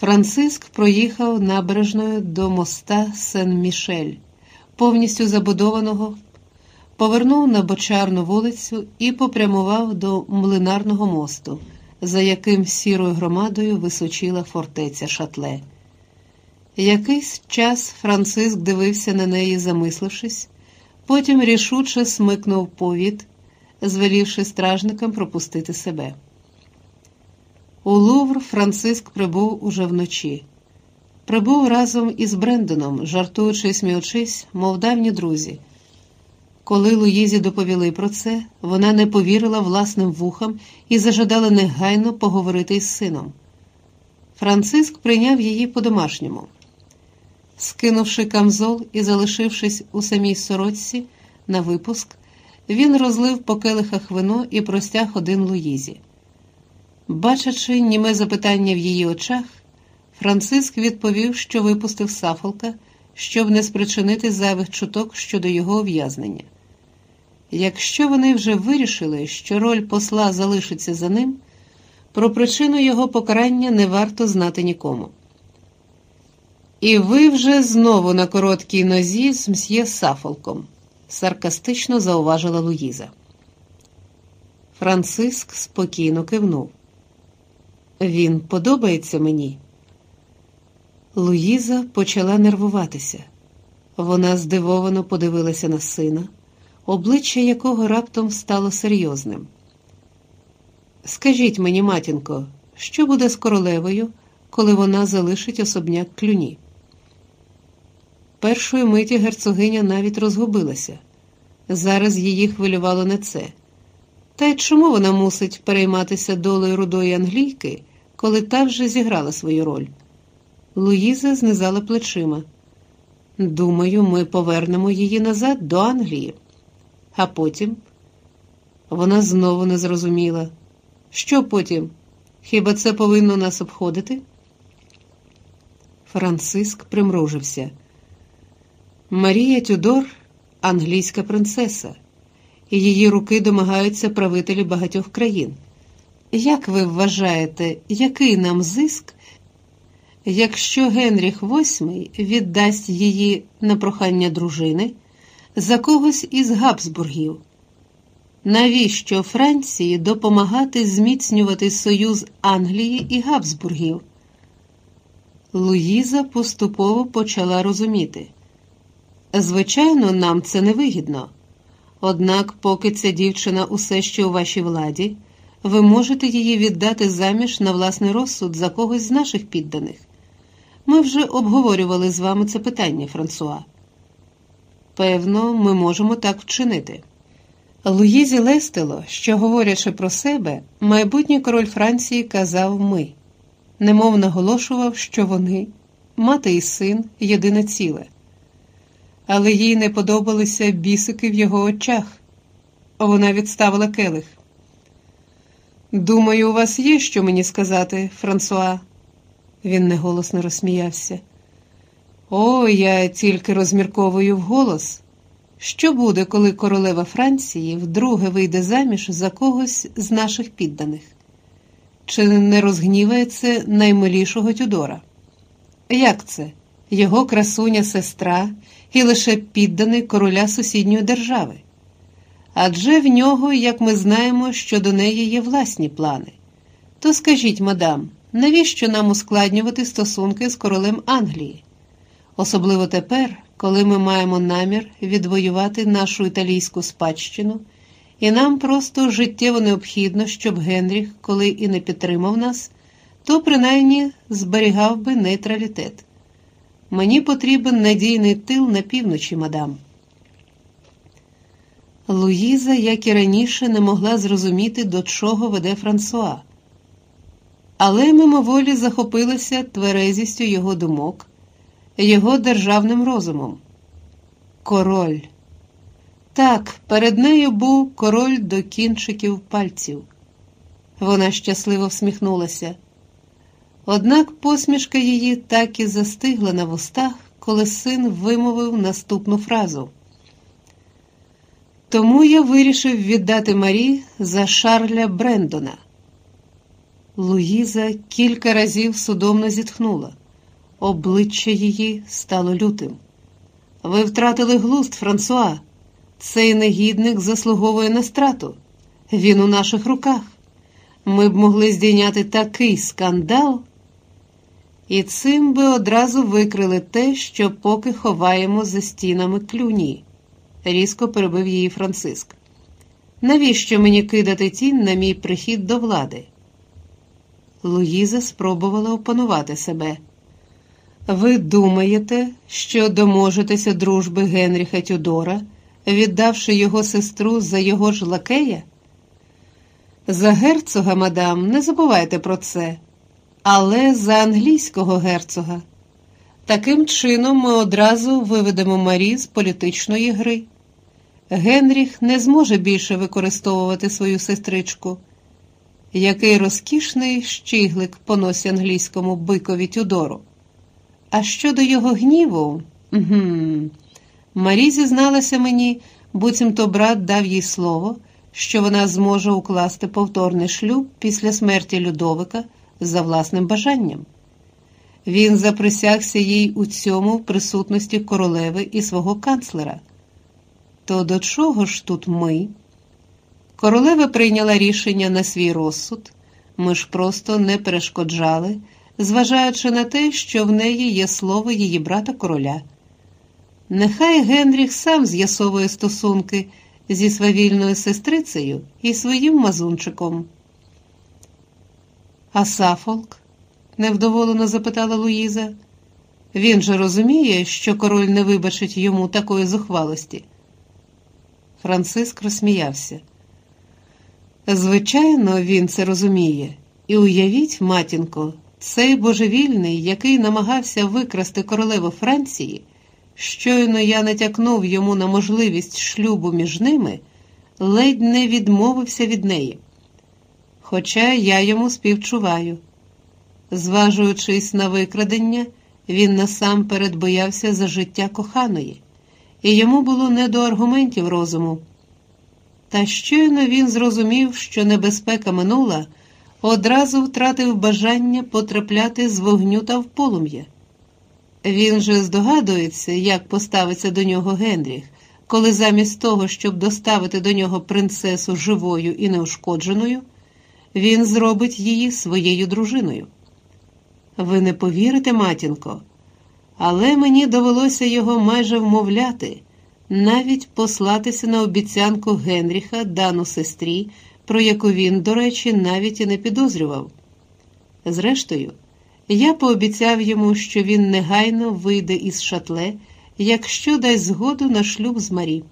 Франциск проїхав набережною до моста Сен-Мішель, повністю забудованого, повернув на бочарну вулицю і попрямував до млинарного мосту, за яким сірою громадою височила фортеця Шатле. Якийсь час Франциск дивився на неї, замислившись, потім рішуче смикнув повід, звелівши стражникам пропустити себе. У Лувр Франциск прибув уже вночі. Прибув разом із Брендоном, жартуючи, сміючись, мов давні друзі. Коли Луїзі доповіли про це, вона не повірила власним вухам і зажадала негайно поговорити із сином. Франциск прийняв її по-домашньому. Скинувши камзол і залишившись у самій сорочці на випуск, він розлив по келихах вино і простяг один Луїзі. Бачачи німе запитання в її очах, Франциск відповів, що випустив Сафолка, щоб не спричинити зайвих чуток щодо його ув'язнення. Якщо вони вже вирішили, що роль посла залишиться за ним, про причину його покарання не варто знати нікому. І ви вже знову на короткій нозі з мсьє Сафолком, саркастично зауважила Луїза. Франциск спокійно кивнув. Він подобається мені. Луїза почала нервуватися. Вона здивовано подивилася на сина, обличчя якого раптом стало серйозним. Скажіть мені, матінко, що буде з королевою, коли вона залишить особняк клюні? Першої миті герцогиня навіть розгубилася. Зараз її хвилювало не це. Та й чому вона мусить перейматися долею рудої англійки, коли та вже зіграла свою роль? Луїза знизала плечима. Думаю, ми повернемо її назад до Англії. А потім вона знову не зрозуміла. Що потім? Хіба це повинно нас обходити? Франциск примружився. Марія Тюдор англійська принцеса, і її руки домагаються правителі багатьох країн. Як ви вважаєте, який нам зиск, якщо Генріх VIII віддасть її на прохання дружини за когось із Габсбургів? Навіщо Франції допомагати зміцнювати союз Англії і Габсбургів? Луїза поступово почала розуміти. Звичайно, нам це не вигідно. Однак, поки ця дівчина усе ще у вашій владі, ви можете її віддати заміж на власний розсуд за когось з наших підданих. Ми вже обговорювали з вами це питання, Франсуа. Певно, ми можемо так вчинити. Луїзі лестило, що, говорячи про себе, майбутній король Франції казав ми, немов наголошував, що вони, мати і син, єдине ціле. Але їй не подобалися бісики в його очах. Вона відставила келих. Думаю, у вас є що мені сказати, Франсуа. Він неголосно розсміявся. О, я тільки розмірковую вголос. Що буде, коли королева Франції вдруге вийде заміж за когось з наших підданих? Чи не розгніває це наймилішого Тюдора? Як це? Його красуня сестра і лише підданий короля сусідньої держави? Адже в нього, як ми знаємо, що до неї є власні плани. То скажіть, мадам, навіщо нам ускладнювати стосунки з королем Англії? Особливо тепер, коли ми маємо намір відвоювати нашу італійську спадщину, і нам просто життєво необхідно, щоб Генріх, коли і не підтримав нас, то принаймні зберігав би нейтралітет. Мені потрібен надійний тил на півночі, мадам. Луїза, як і раніше, не могла зрозуміти, до чого веде Франсуа, але мимоволі захопилася тверезістю його думок, його державним розумом. Король. Так, перед нею був король до кінчиків пальців. Вона щасливо всміхнулася. Однак посмішка її так і застигла на вустах, коли син вимовив наступну фразу. Тому я вирішив віддати Марі за Шарля Брендона. Луїза кілька разів судомно зітхнула. Обличчя її стало лютим. Ви втратили глузд, Франсуа. Цей негідник заслуговує на страту. Він у наших руках. Ми б могли здійняти такий скандал. І цим би одразу викрили те, що поки ховаємо за стінами клюні, різко перебив її Франциск. Навіщо мені кидати тінь на мій прихід до влади? Луїза спробувала опанувати себе. Ви думаєте, що доможетеся дружби Генріха Тюдора, віддавши його сестру за його ж лакея? За герцога, мадам, не забувайте про це, але за англійського герцога. Таким чином ми одразу виведемо Марі з політичної гри. Генріх не зможе більше використовувати свою сестричку. Який розкішний щиглик поносі англійському бикові Тюдору. А щодо його гніву, угу. Марі зізналася мені, буцімто брат дав їй слово, що вона зможе укласти повторний шлюб після смерті Людовика за власним бажанням. Він заприсягся їй у цьому присутності королеви і свого канцлера. То до чого ж тут ми? Королева прийняла рішення на свій розсуд, ми ж просто не перешкоджали, зважаючи на те, що в неї є слово її брата короля. Нехай Генріх сам з'ясовує стосунки зі свавільною сестрицею і своїм мазунчиком. А Сафолк? невдоволено запитала Луїза. Він же розуміє, що король не вибачить йому такої зухвалості. Франциск розсміявся. Звичайно, він це розуміє. І уявіть, матінко, цей божевільний, який намагався викрасти королеву Франції, щойно я натякнув йому на можливість шлюбу між ними, ледь не відмовився від неї. Хоча я йому співчуваю. Зважуючись на викрадення, він насамперед боявся за життя коханої, і йому було не до аргументів розуму. Та щойно він зрозумів, що небезпека минула, одразу втратив бажання потрапляти з вогню та в полум'я. Він же здогадується, як поставиться до нього Генріх, коли замість того, щоб доставити до нього принцесу живою і неушкодженою, він зробить її своєю дружиною. Ви не повірите, матінко, але мені довелося його майже вмовляти навіть послатися на обіцянку Генріха, дану сестрі, про яку він, до речі, навіть і не підозрював. Зрештою, я пообіцяв йому, що він негайно вийде із шатле, якщо дасть згоду на шлюб з Марі.